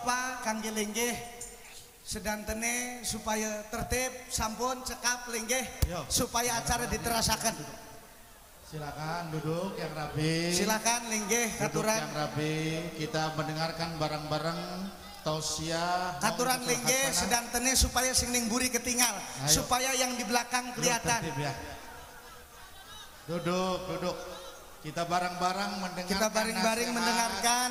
bapak kangge lenggeh sedantene supaya tertib sampun cekap lenggeh supaya acara diterasakan Silakan duduk yang rapi. silakan lenggeh Duduk katuran yang rapi. Kita mendengarkan bareng-bareng tausiah. aturan Maulatul lenggeh sedantene supaya sing ning buri ketinggal Ayo. supaya yang di belakang Duduk kelihatan tertib ya. Duduk, duduk. Kita bareng-bareng mendengarkan kita bareng-bareng mendengarkan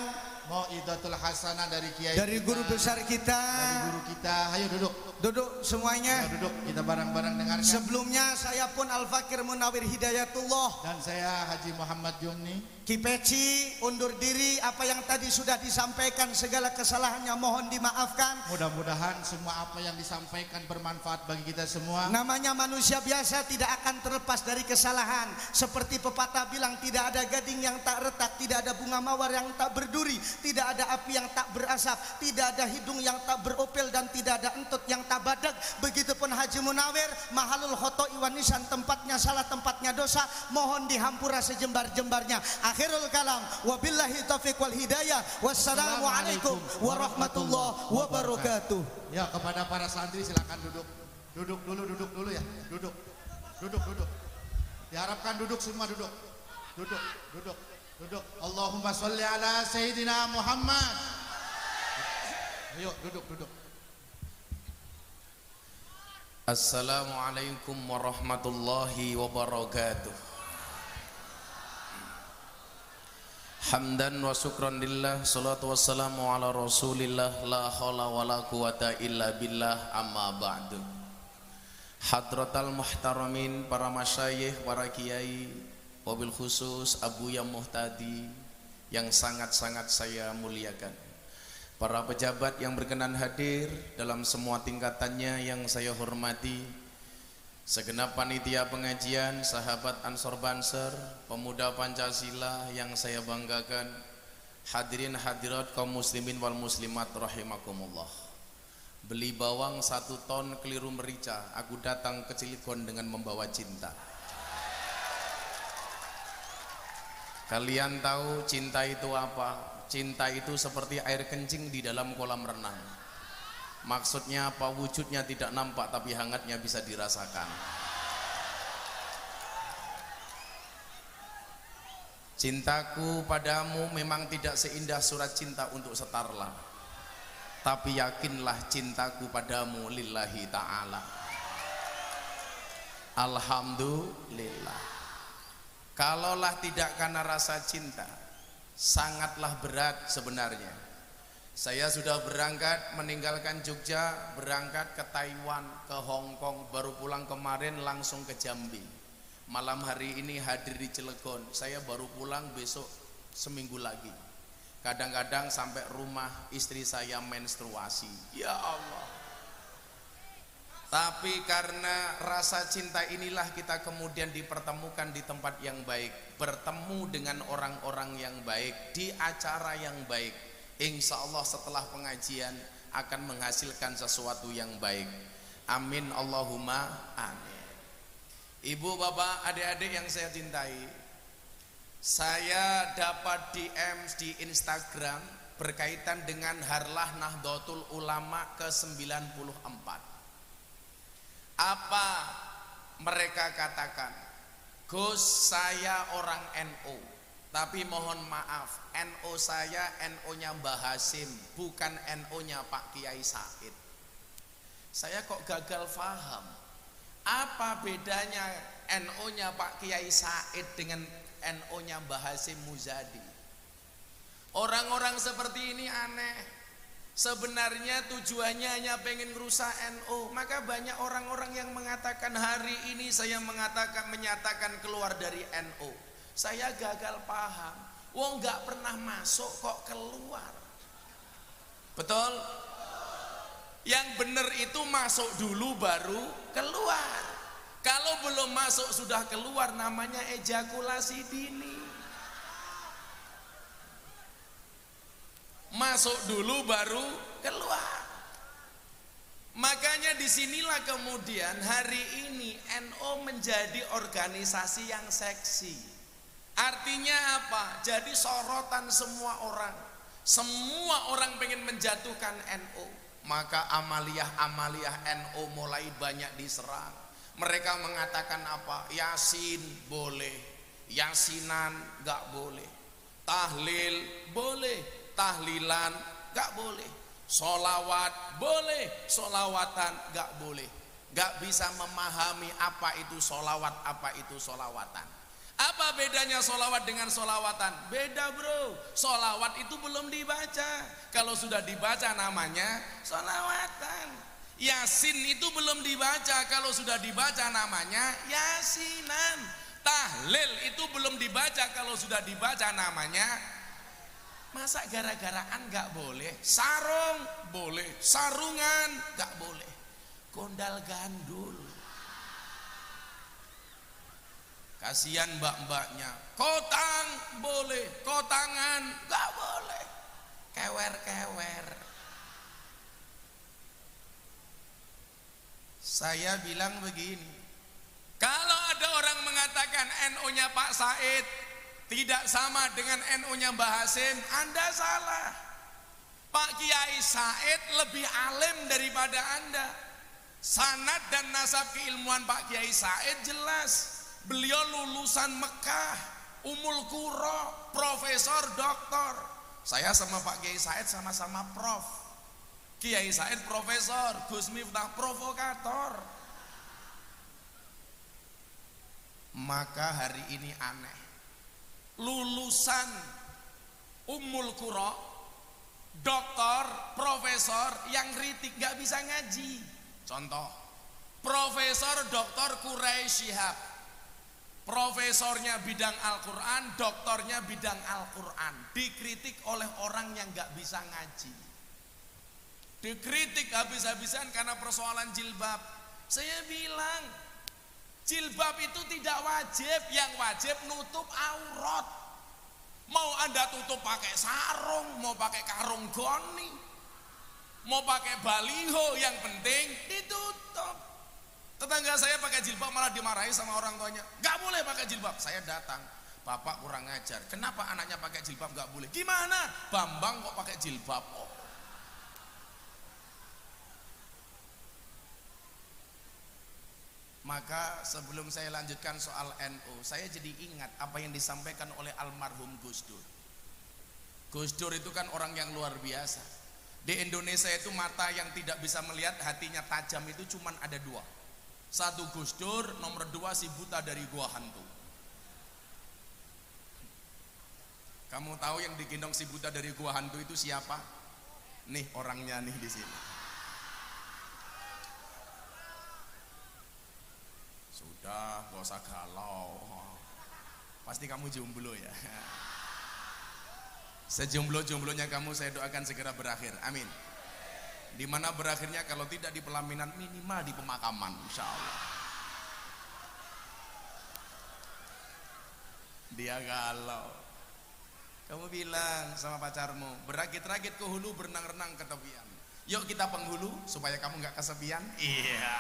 Mau'idatul Hasanah dari kiai dari kita, guru besar kita dari guru kita. Ayo duduk. duduk semuanya Ayo duduk. Kita bareng-bareng dengarkan. sebelumnya saya pun Al Fakir Munawir Hidayatullah Dan saya Haji Muhammad Jumni Kipeci undur diri apa yang tadi sudah disampaikan segala kesalahannya mohon dimaafkan. Mudah-mudahan semua apa yang disampaikan bermanfaat bagi kita semua. namanya manusia biasa tidak akan terlepas dari kesalahan. Seperti pepatah bilang tidak ada gading yang tak retak tidak ada bunga mawar yang tak berduri tidak ada api yang tak berasap tidak ada hidung yang tak beropel dan tidak ada entut yang tak badak begitupun Haji Munawir mahalul khoto iwanisan tempatnya salah tempatnya dosa mohon dihampura sejembar-jembarnya akhirul kalam wabillahi taufiq wal hidayah wassalamualaikum warahmatullahi wabarakatuh Ya kepada para santri silakan duduk. Duduk dulu, duduk dulu ya. Duduk. Duduk, duduk. Diharapkan duduk semua duduk. Duduk, duduk, duduk. Allahumma sholli ala Sayyidina Muhammad. Ayo duduk, duduk. Assalamualaikum warahmatullahi wabarakatuh Hamdan wa syukran lillah Salatu wassalamu ala rasulillah La hawla wa la quwata illa billah Amma ba'du. Hadratal muhtaramin Para masyayikh, para kiai Wabil khusus Abu yang muhtadi Yang sangat-sangat saya muliakan. Para pejabat yang berkenan hadir dalam semua tingkatannya yang saya hormati Segenap panitia pengajian, sahabat Ansor Banser, pemuda Pancasila yang saya banggakan Hadirin hadirat kaum muslimin wal muslimat rahimakumullah Beli bawang satu ton keliru merica Aku datang ke Cilegon dengan membawa cinta Kalian tahu cinta itu apa? Cinta itu seperti air kencing di dalam kolam renang. Maksudnya apa? Wujudnya tidak nampak tapi hangatnya bisa dirasakan. Cintaku padamu memang tidak seindah surat cinta untuk setarla. Tapi yakinlah cintaku padamu lillahi ta'ala. Alhamdulillah. Kalaulah tidak karena rasa cinta, sangatlah berat sebenarnya. Saya sudah berangkat meninggalkan Jogja, berangkat ke Taiwan, ke Hong Kong, baru pulang kemarin langsung ke Jambi. Malam hari ini hadir di Cilegon. Saya baru pulang besok seminggu lagi. Kadang-kadang sampai rumah istri saya menstruasi. Ya Allah. Tapi karena rasa cinta inilah kita kemudian dipertemukan di tempat yang baik Bertemu dengan orang-orang yang baik Di acara yang baik Insya Allah setelah pengajian akan menghasilkan sesuatu yang baik. Amin Allahumma amin. Ibu bapak adik-adik yang saya cintai Saya dapat DM di Instagram Berkaitan dengan Harlah Nahdlatul Ulama ke-94. Apa mereka katakan? Gus saya orang NO tapi mohon maaf NO saya NO nya Mbah Hasim bukan NO nya Pak Kiai Said saya kok gagal faham apa bedanya NO nya Pak Kiai Said dengan NO nya Mbah Hasim Muzadi orang-orang seperti ini aneh Sebenarnya tujuannya hanya pengen rusak NU. Maka banyak orang-orang yang mengatakan hari ini saya mengatakan menyatakan keluar dari NU. Saya gagal paham. Wong nggak pernah masuk kok keluar. Betul? Yang benar itu masuk dulu baru keluar. Kalau belum masuk sudah keluar namanya ejakulasi dini. masuk dulu baru keluar. Makanya di sinilah kemudian hari ini NO menjadi organisasi yang seksi. Artinya apa? Jadi sorotan semua orang. Semua orang pengen menjatuhkan NU. Maka amaliyah-amaliyah NU mulai banyak diserang. Mereka mengatakan apa? Yasin boleh, yasinan gak boleh. Tahlil boleh, tahlilan gak boleh. Solawat boleh, solawatan gak boleh. Gak bisa memahami apa itu solawat, apa itu solawatan. Apa bedanya solawat dengan solawatan? Beda bro, solawat itu belum dibaca. Kalau sudah dibaca namanya solawatan. Yasin itu belum dibaca, kalau sudah dibaca namanya yasinan. Tahlil itu belum dibaca, kalau sudah dibaca namanya Masa gara-garaan gak boleh? Sarung boleh, sarungan gak boleh. Gondal gandul. Kasihan mbak-mbaknya. Kotang boleh, kotangan gak boleh. Kewer-kewer. Saya bilang begini. Kalau ada orang mengatakan NU-nya Pak Said tidak sama dengan NU-nya Mbah Hasim, Anda salah. Pak Kiai Said lebih alim daripada Anda. Sanad dan nasab keilmuan Pak Kiai Said jelas. Beliau lulusan Mekah, Umul Kuro, profesor, doktor. Saya sama Pak Kiai Said sama-sama prof. Kiai Said profesor, Gus Miftah provokator. Maka hari ini aneh lulusan Ummul Qura doktor, profesor yang kritik gak bisa ngaji contoh profesor doktor Quraisy Shihab profesornya bidang Al-Quran doktornya bidang Al-Quran dikritik oleh orang yang gak bisa ngaji dikritik habis-habisan karena persoalan jilbab saya bilang Jilbab itu tidak wajib, yang wajib nutup aurat. Mau Anda tutup pakai sarung, mau pakai karung goni, mau pakai baliho, yang penting ditutup. Tetangga saya pakai jilbab malah dimarahi sama orang tuanya. Gak boleh pakai jilbab. Saya datang, bapak kurang ngajar. Kenapa anaknya pakai jilbab gak boleh? Gimana? Bambang kok pakai jilbab? Oh, Maka sebelum saya lanjutkan soal NU, saya jadi ingat apa yang disampaikan oleh almarhum Gus Dur. Gus Dur itu kan orang yang luar biasa. Di Indonesia itu mata yang tidak bisa melihat, hatinya tajam itu cuma ada dua. Satu Gus Dur, nomor dua si buta dari gua hantu. Kamu tahu yang digendong si buta dari gua hantu itu siapa? Nih orangnya nih di sini. Sudah, gak usah galau. Pasti kamu jomblo ya. Sejomblo-jomblonya kamu saya doakan segera berakhir. Amin. Di mana berakhirnya kalau tidak di pelaminan minimal di pemakaman, insya Allah. Dia galau. Kamu bilang sama pacarmu, berakit-rakit ke hulu, berenang-renang ke tepian. Yuk kita penghulu supaya kamu nggak kesepian. Iya.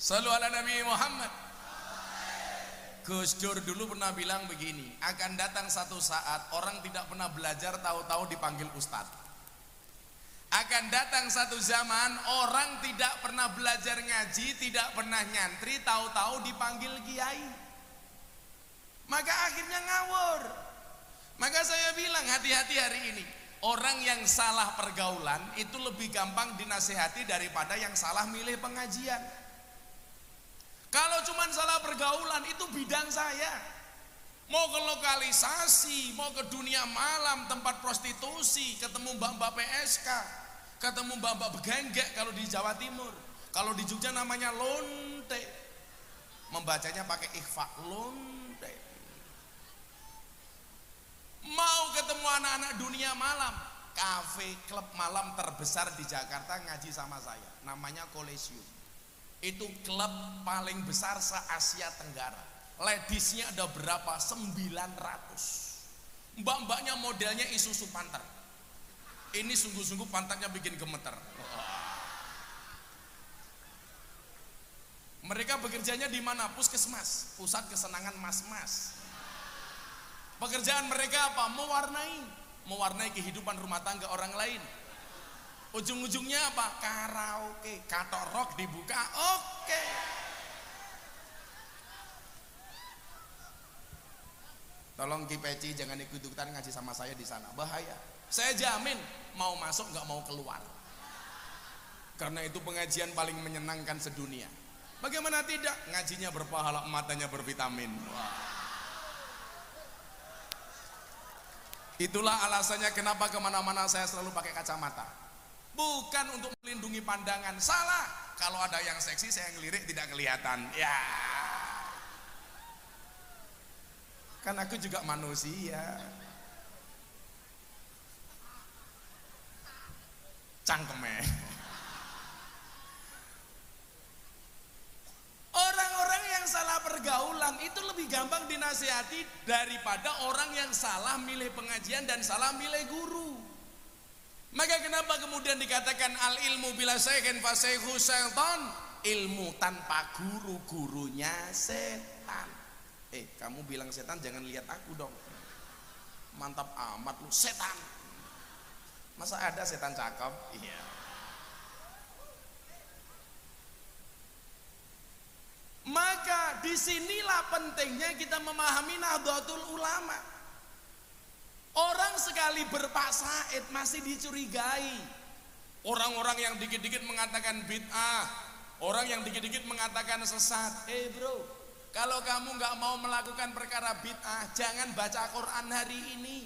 Selalu ala Nabi Muhammad. Gus Dur dulu pernah bilang begini, akan datang satu saat orang tidak pernah belajar tahu-tahu dipanggil ustadz. Akan datang satu zaman orang tidak pernah belajar ngaji, tidak pernah nyantri, tahu-tahu dipanggil kiai. Maka akhirnya ngawur. Maka saya bilang hati-hati hari ini. Orang yang salah pergaulan itu lebih gampang dinasehati daripada yang salah milih pengajian. Kalau cuma salah pergaulan itu bidang saya. Mau ke lokalisasi, mau ke dunia malam, tempat prostitusi, ketemu mbak-mbak PSK, ketemu mbak-mbak begenggek kalau di Jawa Timur. Kalau di Jogja namanya lonte. Membacanya pakai ikhfa, lonte. Mau ketemu anak-anak dunia malam, kafe klub malam terbesar di Jakarta ngaji sama saya. Namanya Kolesium itu klub paling besar se-Asia Tenggara ladiesnya ada berapa? 900 mbak-mbaknya modelnya Isuzu Panther ini sungguh-sungguh pantatnya bikin gemeter mereka bekerjanya di mana? puskesmas pusat kesenangan mas-mas Pekerjaan mereka apa? Mewarnai, mewarnai kehidupan rumah tangga orang lain. Ujung-ujungnya apa? Karaoke, katorok dibuka, oke. Tolong Ki Peci jangan ikut-ikutan ngaji sama saya di sana, bahaya. Saya jamin mau masuk nggak mau keluar. Karena itu pengajian paling menyenangkan sedunia. Bagaimana tidak? Ngajinya berpahala, matanya bervitamin. Wah. Itulah alasannya kenapa ke mana-mana saya selalu pakai kacamata. Bukan untuk melindungi pandangan, salah. Kalau ada yang seksi saya ngelirik tidak kelihatan. Ya. Kan aku juga manusia. Cangkeme. Orang-orang yang salah pergaulan itu lebih gampang dinasihati daripada orang yang salah milih pengajian dan salah milih guru. Maka kenapa kemudian dikatakan al ilmu bila syaihin fasaihu syaitan? Ilmu tanpa guru gurunya setan. Eh, kamu bilang setan jangan lihat aku dong. Mantap amat lu setan. Masa ada setan cakep? Iya. Maka di sinilah pentingnya kita memahami Nahdlatul Ulama. Orang sekali berpak Said masih dicurigai. Orang-orang yang dikit-dikit mengatakan bid'ah, orang yang dikit-dikit mengatakan sesat. Eh bro, kalau kamu nggak mau melakukan perkara bid'ah, jangan baca Quran hari ini.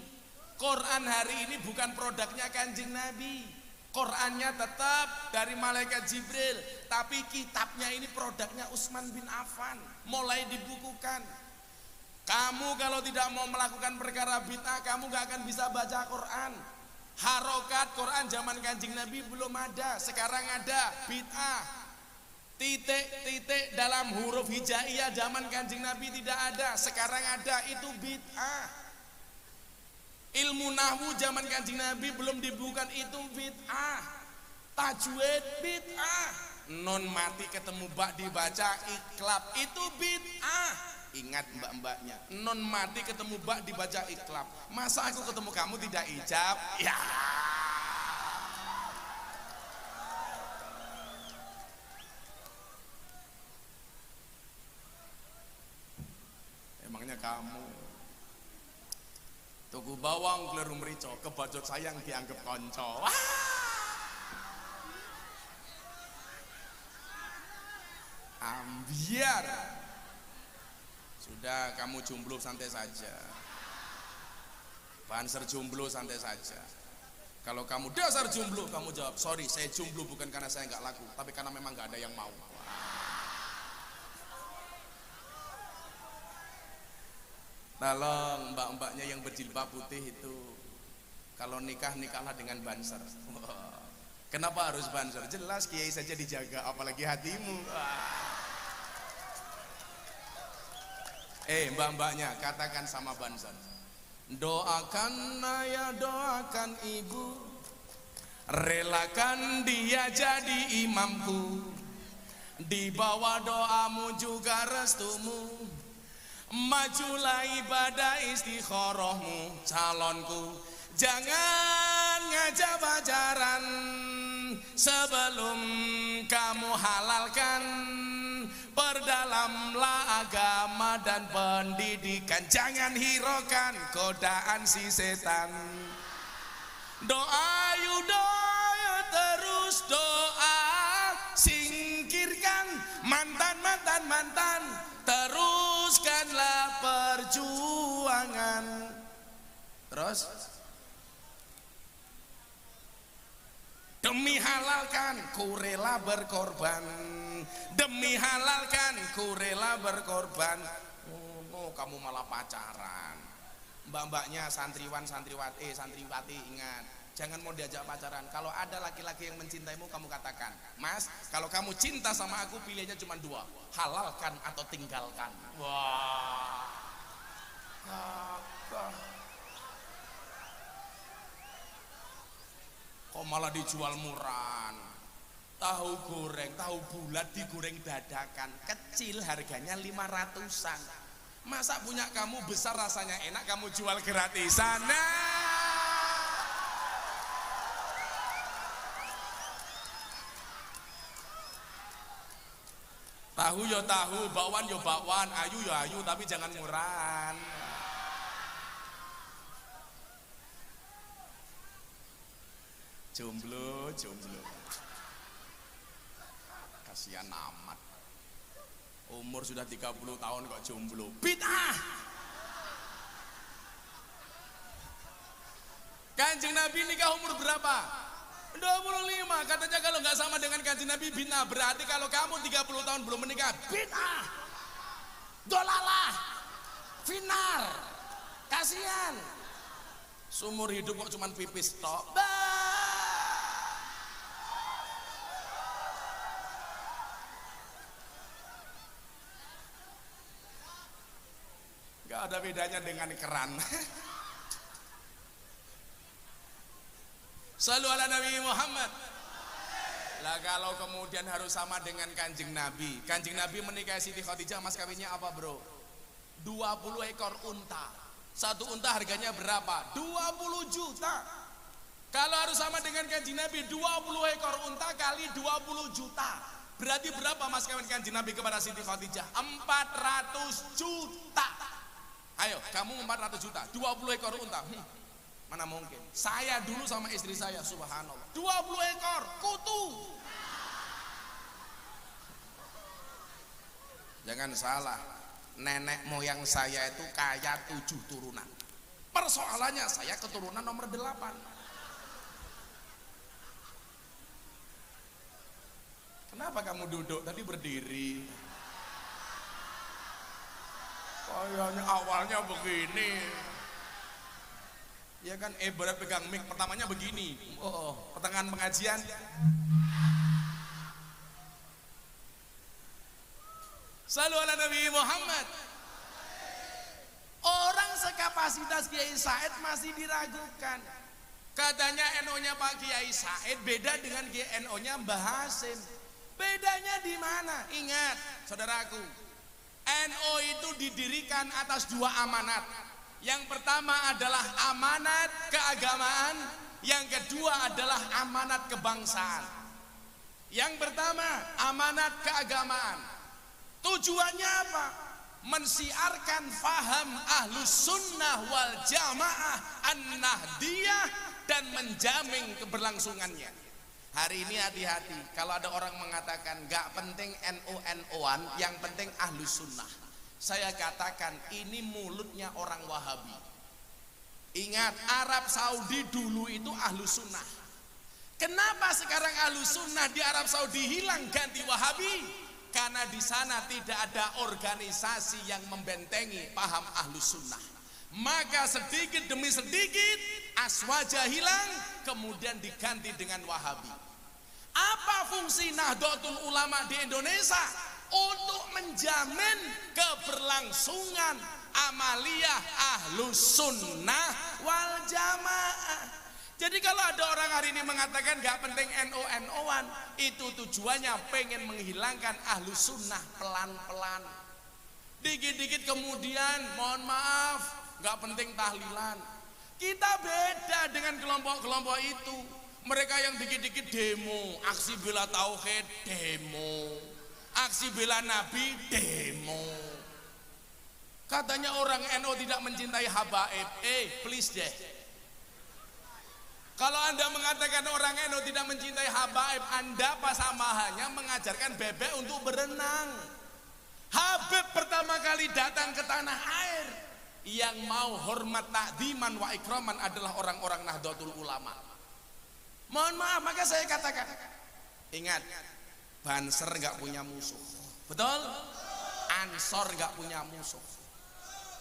Quran hari ini bukan produknya kanjeng Nabi. Qurannya tetap dari malaikat Jibril, tapi kitabnya ini produknya Utsman bin Affan, mulai dibukukan. Kamu kalau tidak mau melakukan perkara bid'ah, kamu gak akan bisa baca Quran. Harokat Quran zaman kanjeng Nabi belum ada, sekarang ada bid'ah. Titik-titik dalam huruf hijaiyah zaman kanjeng Nabi tidak ada, sekarang ada itu bid'ah. Ilmu nahwu zaman kanjeng Nabi belum dibuka itu bid'ah. Tajwid bid'ah. Non mati ketemu bak dibaca iklab itu bid'ah. Ingat mbak-mbaknya, non mati ketemu bak dibaca iklab. Masa aku ketemu kamu tidak ijab? Ya. Emangnya kamu Tuku bawang kleru merico, kebajot sayang dianggap konco. Wah! Ambiar. Sudah kamu jomblo santai saja. Banser jomblo santai saja. Kalau kamu dasar jomblo, kamu jawab, sorry saya jomblo bukan karena saya nggak laku, tapi karena memang nggak ada yang mau. Tolong mbak-mbaknya yang berjilbab putih itu kalau nikah nikahlah dengan banser. Kenapa harus banser? Jelas kiai saja dijaga, apalagi hatimu. Eh mbak-mbaknya katakan sama banser. Doakan ayah, doakan ibu, relakan dia jadi imamku. Di bawah doamu juga restumu Majulah ibadah istikharahmu calonku Jangan ngajak pacaran Sebelum kamu halalkan Perdalamlah agama dan pendidikan. Jangan hiraukan godaan si setan. Doa yuk doa terus doa. Singkirkan mantan-mantan mantan. Teruskanlah perjuangan. Terus Demi halalkan ku rela berkorban Demi halalkan ku rela berkorban Oh, no, kamu malah pacaran Mbak-mbaknya santriwan santriwati eh, santriwati ingat Jangan mau diajak pacaran. Kalau ada laki-laki yang mencintaimu, kamu katakan, Mas, kalau kamu cinta sama aku, pilihnya cuma dua, halalkan atau tinggalkan. Wah, kakak. Kok malah dijual murah? Tahu goreng, tahu bulat digoreng dadakan, kecil harganya lima ratusan. Masa punya kamu besar rasanya enak kamu jual gratisan? Nah. Tahu yo tahu, bakwan yo bakwan, ayu yo ayu, tapi jangan murahan. Jomblo, jomblo. Kasihan amat. Umur sudah 30 tahun kok jomblo. Bid'ah. Kanjeng Nabi nikah umur berapa? 25 katanya kalau nggak sama dengan kanji Nabi bina berarti kalau kamu 30 tahun belum menikah bina dolalah finar kasihan sumur hidup kok cuma pipis tok ada bedanya dengan keran Selalu ala Nabi Muhammad. Lah kalau kemudian harus sama dengan kanjeng Nabi. Kanjeng Nabi menikahi Siti Khadijah mas kawinnya apa bro? 20 ekor unta. Satu unta harganya berapa? 20 juta. Kalau harus sama dengan kanjeng Nabi 20 ekor unta kali 20 juta. Berarti berapa mas kawin kanjeng Nabi kepada Siti Khadijah? 400 juta. Ayo kamu 400 juta, 20 ekor unta. Hmm. Mana mungkin? Saya dulu sama istri saya, subhanallah. 20 ekor kutu. Jangan salah, nenek moyang saya itu kaya tujuh turunan. Persoalannya saya keturunan nomor delapan. Kenapa kamu duduk? Tadi berdiri. Kayaknya awalnya begini. Ya kan eh berat pegang mic. Pertamanya begini. Oh pertengahan pengajian. Selalu ala Nabi Muhammad. Orang sekapasitas Kiai Said masih diragukan. Katanya NO-nya Pak Kiai Said beda dengan Kiai NO-nya Mbah Hasim. Bedanya di mana? Ingat saudaraku NO itu didirikan atas dua amanat yang pertama adalah amanat keagamaan, yang kedua adalah amanat kebangsaan. Yang pertama, amanat keagamaan. Tujuannya apa? Mensiarkan faham ahlus sunnah wal jamaah an-nahdiyah dan menjamin keberlangsungannya. Hari ini hati-hati kalau ada orang mengatakan gak penting NU-NU-an, yang penting ahlus sunnah. Saya katakan ini mulutnya orang Wahabi. Ingat Arab Saudi dulu itu ahlu sunnah. Kenapa sekarang ahlu sunnah di Arab Saudi hilang ganti Wahabi? Karena di sana tidak ada organisasi yang membentengi paham ahlu sunnah. Maka sedikit demi sedikit aswaja hilang kemudian diganti dengan Wahabi. Apa fungsi Nahdlatul Ulama di Indonesia? untuk menjamin keberlangsungan amaliyah ahlus sunnah wal jamaah. Jadi kalau ada orang hari ini mengatakan gak penting NO-NO-an, itu tujuannya pengen menghilangkan ahlus sunnah pelan-pelan. Dikit-dikit kemudian, mohon maaf, gak penting tahlilan. Kita beda dengan kelompok-kelompok itu. Mereka yang dikit-dikit demo, aksi bela tauhid, demo. Aksi bela Nabi demo. Katanya orang NO tidak mencintai habaib. Eh please deh. Kalau anda mengatakan orang NO tidak mencintai habaib anda pas hanya mengajarkan bebek untuk berenang. Habib pertama kali datang ke tanah air. Yang mau hormat takdiman wa ikraman adalah orang-orang Nahdlatul Ulama. Mohon maaf, maka saya katakan, ingat, Banser nggak punya musuh. Betul? Ansor nggak punya musuh.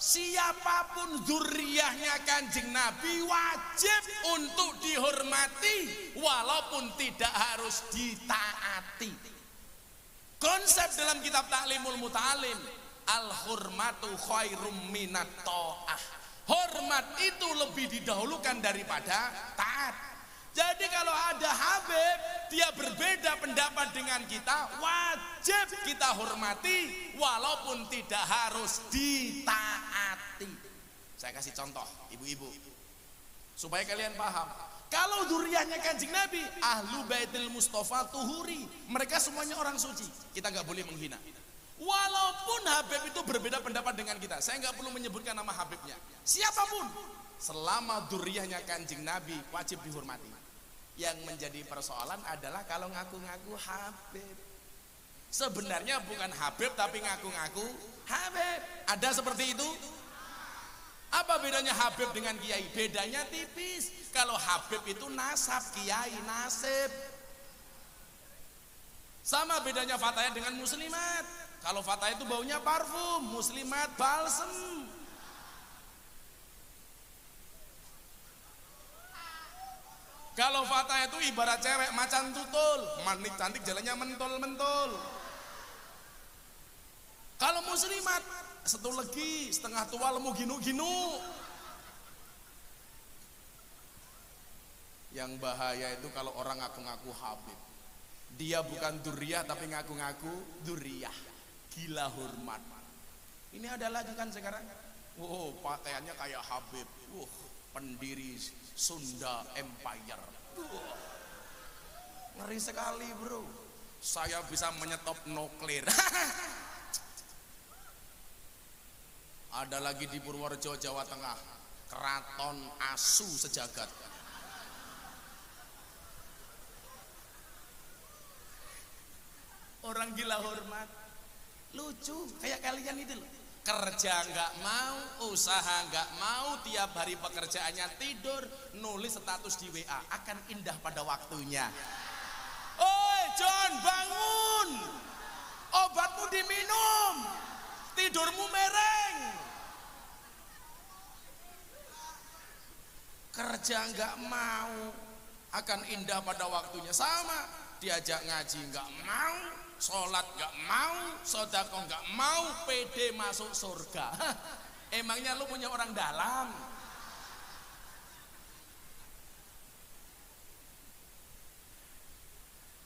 Siapa pun zuriyahnya kanjeng Nabi wajib untuk dihormati walaupun tidak harus ditaati. Konsep dalam kitab Taklimul Muta'alim al hurmatu khairum minat ta'ah. Hormat itu lebih didahulukan daripada taat. Jadi kalau ada Habib, dia berbeda pendapat dengan kita, wajib kita hormati walaupun tidak harus ditaati. Saya kasih contoh, ibu-ibu. Supaya kalian paham. Kalau duriannya kanjeng Nabi, ahlu baitil Mustafa tuhuri. Mereka semuanya orang suci. Kita nggak boleh menghina. Walaupun Habib itu berbeda pendapat dengan kita. Saya nggak perlu menyebutkan nama Habibnya. Siapa pun. Selama duriannya kanjeng Nabi wajib dihormati. Yang menjadi persoalan adalah kalau ngaku-ngaku Habib. Sebenarnya bukan Habib tapi ngaku-ngaku Habib. Ada seperti itu? Apa bedanya Habib dengan Kiai? Bedanya tipis. Kalau Habib itu nasab, Kiai nasib. Sama bedanya Fataya dengan Muslimat. Kalau Fataya itu baunya parfum, Muslimat balsem. Kalau Fatah itu ibarat cewek macan tutul, manik cantik jalannya mentol-mentol. Kalau muslimat, satu lagi setengah tua lemu ginu-ginu. Yang bahaya itu kalau orang ngaku-ngaku Habib. Dia bukan duriah tapi ngaku-ngaku duriah. Gila hormat. Ini ada lagi kan sekarang. Wow, pakaiannya kayak Habib. Wah, pendiri Sunda Empire. Ngeri sekali bro. Saya bisa menyetop nuklir. Ada lagi di Purworejo, Jawa Tengah. Keraton Asu sejagat. Orang gila hormat. Lucu, kayak kalian itu loh kerja nggak mau, usaha nggak mau, tiap hari pekerjaannya tidur, nulis status di WA akan indah pada waktunya. Oi John bangun, obatmu diminum, tidurmu mereng. Kerja nggak mau, akan indah pada waktunya sama. Diajak ngaji nggak mau, sholat gak mau, sodako gak mau, pede masuk surga. Emangnya lu punya orang dalam?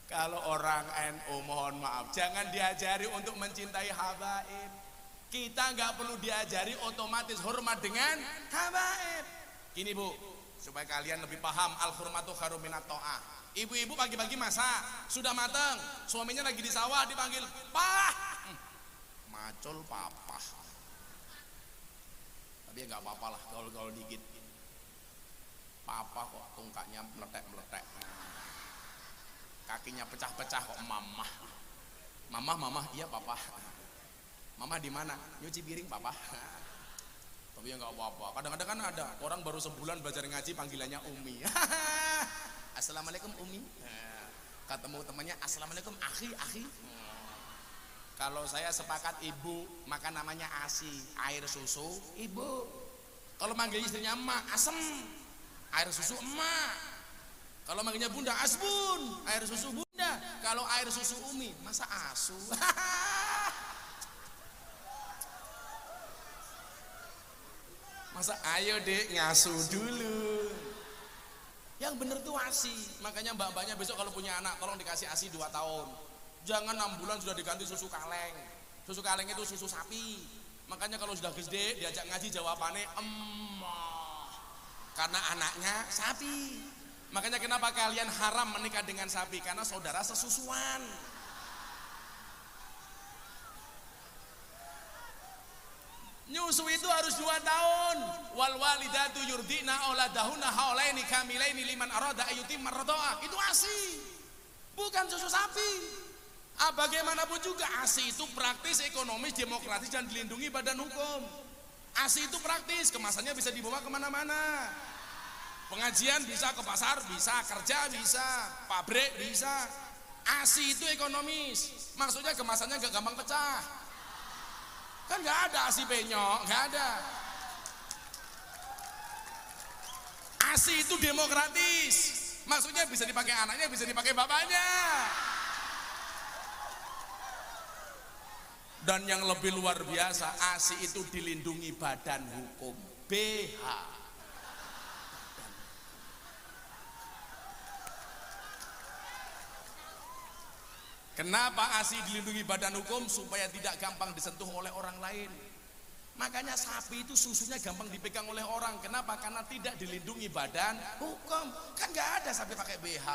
Kalau orang NU mohon maaf, jangan diajari untuk mencintai habaib. Kita nggak perlu diajari otomatis hormat dengan habaib. Ini bu, supaya kalian lebih paham al hurmatu kharuminat Ibu-ibu pagi-pagi masak, sudah matang, suaminya lagi di sawah dipanggil, "Pah!" Hmm, macul papa. Tapi ya nggak apa-apa lah kalau dikit. Papa kok tungkaknya meletek-meletek. Kakinya pecah-pecah kok mamah. Mamah, mamah, iya papa. Mama di mana? Nyuci piring papa. Tapi ya nggak apa-apa. Kadang-kadang kan ada orang baru sebulan belajar ngaji panggilannya Umi. Assalamualaikum Umi. Nah, ketemu temannya Assalamualaikum akhi akhi. Kalau saya sepakat ibu, maka namanya ASI, air susu ibu. Kalau manggil istrinya emak, asem, air susu emak. Kalau manggilnya bunda, asbun, air susu bunda. Kalau air susu umi, masa asu? masa ayo dek ngasu dulu. Yang bener tuh ASI. Makanya mbak-mbaknya besok kalau punya anak tolong dikasih ASI 2 tahun. Jangan 6 bulan sudah diganti susu kaleng. Susu kaleng itu susu sapi. Makanya kalau sudah gede diajak ngaji jawabannya emah. Karena anaknya sapi. Makanya kenapa kalian haram menikah dengan sapi? Karena saudara sesusuan. Nyusu itu harus dua tahun. Wal walidatu yurdina auladahuna haulaini kamilaini liman arada ayuti mardoa. Itu ASI. Bukan susu sapi. Ah, bagaimanapun juga ASI itu praktis, ekonomis, demokratis dan dilindungi badan hukum. ASI itu praktis, kemasannya bisa dibawa ke mana-mana. Pengajian bisa ke pasar, bisa kerja, bisa pabrik, bisa. ASI itu ekonomis, maksudnya kemasannya gak gampang pecah Kan nggak ada asi penyok, nggak ada. Asi itu demokratis. Maksudnya bisa dipakai anaknya, bisa dipakai bapaknya. Dan yang lebih luar biasa, ASI itu dilindungi badan hukum BH. Kenapa ASI dilindungi badan hukum supaya tidak gampang disentuh oleh orang lain? Makanya sapi itu susunya gampang dipegang oleh orang. Kenapa? Karena tidak dilindungi badan hukum. Kan nggak ada sapi pakai BH.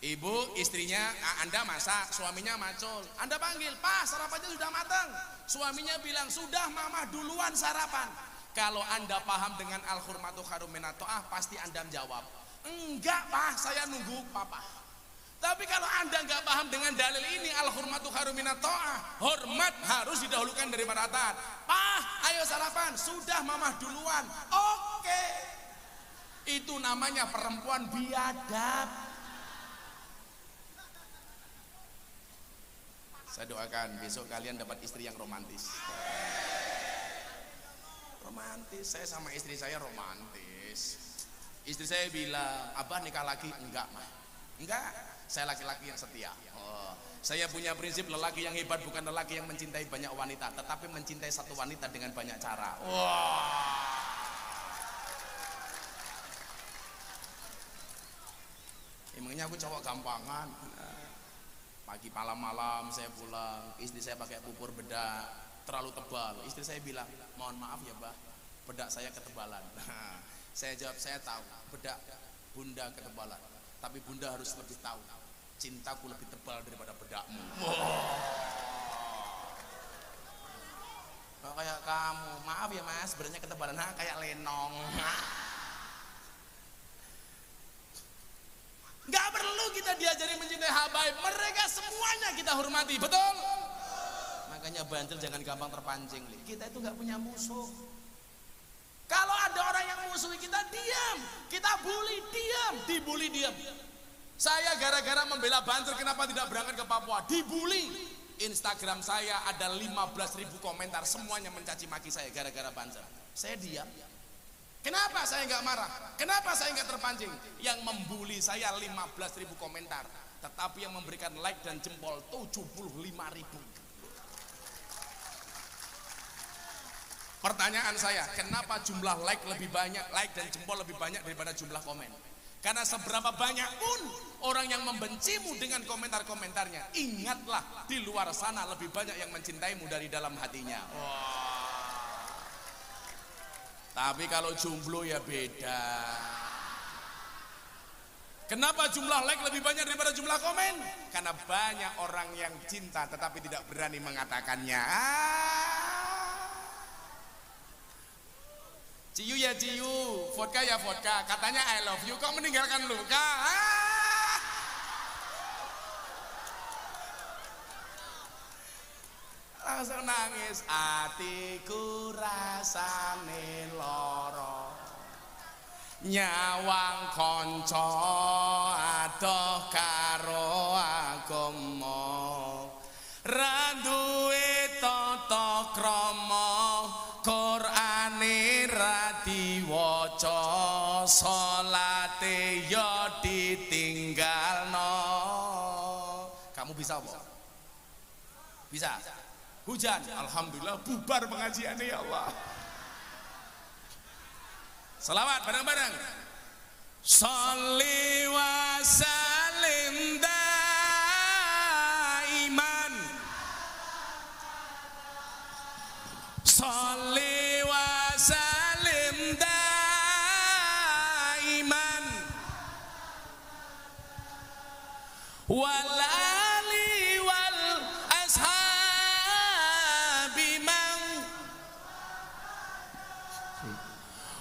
Ibu istrinya Anda masak, suaminya macul. Anda panggil, "Pak, sarapannya sudah matang." Suaminya bilang, "Sudah, Mama duluan sarapan." Kalau Anda paham dengan al-hurmatu ah pasti Anda menjawab, Enggak pak, saya nunggu papa. Tapi kalau anda enggak paham dengan dalil ini al hurmatu haruminat to'ah Hormat harus didahulukan daripada taat Pak ayo sarapan. Sudah mamah duluan. Oke. Itu namanya perempuan biadab. Saya doakan besok kalian dapat istri yang romantis. Romantis. Saya sama istri saya romantis Istri saya bilang, abah nikah lagi? Enggak mah. Enggak, saya laki-laki yang setia. Oh, saya punya prinsip lelaki yang hebat bukan lelaki yang mencintai banyak wanita, tetapi mencintai satu wanita dengan banyak cara. Wah. Emangnya aku cowok gampangan. Pagi malam-malam saya pulang, istri saya pakai pupur bedak terlalu tebal. Istri saya bilang, mohon maaf ya, bah, bedak saya ketebalan. Saya jawab, saya tahu bedak bunda ketebalan. Tapi bunda harus lebih tahu, cintaku lebih tebal daripada bedakmu. Oh. kayak kamu, maaf ya mas, sebenarnya ketebalan nah, kayak lenong. Gak perlu kita diajari mencintai habaib, mereka semuanya kita hormati, betul? Makanya banjir jangan gampang terpancing. Kita itu gak punya musuh. Kalau ada orang yang musuhi kita, diam. Kita bully, diam. Dibully, diam. Saya gara-gara membela Banser, kenapa tidak berangkat ke Papua? Dibully. Instagram saya ada 15 ribu komentar, semuanya mencaci maki saya gara-gara Banser. Saya diam. Kenapa saya nggak marah? Kenapa saya nggak terpancing? Yang membuli saya 15 ribu komentar, tetapi yang memberikan like dan jempol 75 ribu. Pertanyaan saya, kenapa jumlah like lebih banyak, like dan jempol lebih banyak daripada jumlah komen? Karena seberapa banyak pun orang yang membencimu dengan komentar-komentarnya, ingatlah di luar sana lebih banyak yang mencintaimu dari dalam hatinya. Tapi kalau jomblo ya beda. Kenapa jumlah like lebih banyak daripada jumlah komen? Karena banyak orang yang cinta tetapi tidak berani mengatakannya. Ah. Ciu ya ciu, vodka ya vodka. Katanya I love you, kok meninggalkan luka? Ah! Langsung nangis, atiku rasane loro. Nyawang konco adoh bisa? Hujan. Alhamdulillah bubar pengajiannya ya Allah. Selawat bareng-bareng. Salli wa salim daiman. Salli wa salim daiman. Wal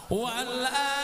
Wal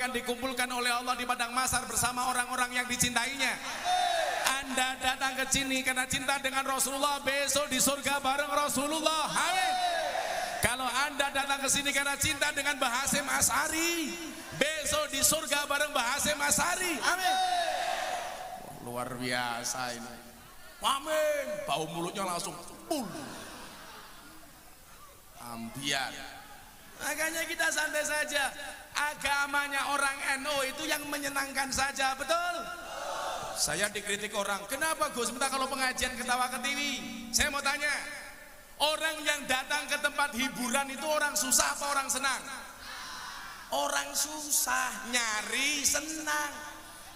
akan dikumpulkan oleh Allah di padang masar bersama orang-orang yang dicintainya anda datang ke sini karena cinta dengan Rasulullah, besok di surga bareng Rasulullah. Amin. Kalau Anda datang ke sini karena cinta dengan Bahasim Asari, besok di surga bareng Bahasim Asari. Amin. Luar biasa ini. Amin. Bau mulutnya langsung pul. Ambiar. Makanya kita santai saja. Agamanya orang NO itu yang menyenangkan saja, betul? Saya dikritik orang, kenapa Gus minta kalau pengajian ketawa ke TV? Saya mau tanya, orang yang datang ke tempat hiburan itu orang susah apa orang senang? Orang susah, nyari senang.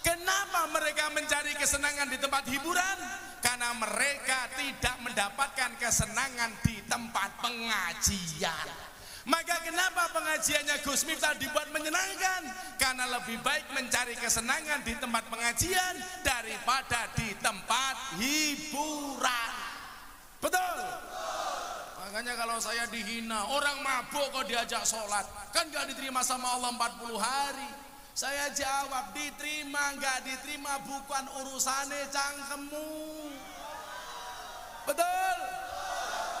Kenapa mereka mencari kesenangan di tempat hiburan? Karena mereka tidak mendapatkan kesenangan di tempat pengajian. Maka kenapa pengajiannya Gus Miftah dibuat menyenangkan? Karena lebih baik mencari kesenangan di tempat pengajian daripada di tempat hiburan. Betul? Makanya kalau saya dihina, orang mabuk kok diajak sholat, kan gak diterima sama Allah 40 hari. Saya jawab, diterima gak diterima bukan urusannya cangkemmu. Betul?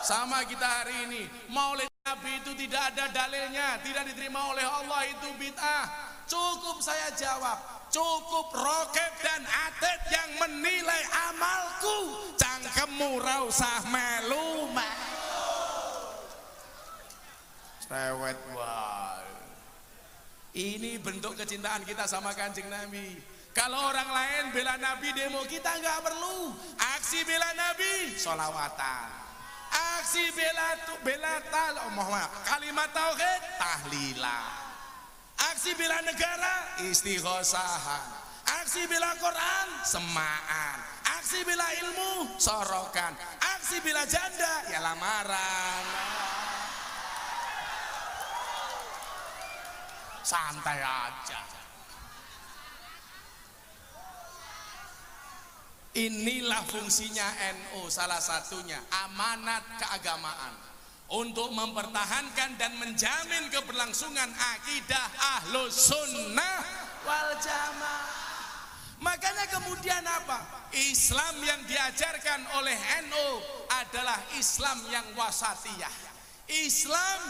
Sama kita hari ini, maulid Nabi itu tidak ada dalilnya, tidak diterima oleh Allah itu bid'ah. Cukup saya jawab, cukup rokeb dan atet yang menilai amalku. Cangkemmu rausah melu Rewet wah. Ini bentuk kecintaan kita sama kancing Nabi. Kalau orang lain bela Nabi demo kita nggak perlu. Aksi bela Nabi, solawatan aksi bela bela tal Muhammad kalimat tauhid tahlilan aksi bela negara istighosahan. Aksi bela Quran semaan. Aksi bela ilmu sorokan. Aksi bela janda ya lamaran. Santai aja Inilah fungsinya NU salah satunya amanat keagamaan untuk mempertahankan dan menjamin keberlangsungan akidah ahlus sunnah wal jamaah. Makanya kemudian apa? Islam yang diajarkan oleh NU adalah Islam yang wasatiyah. Islam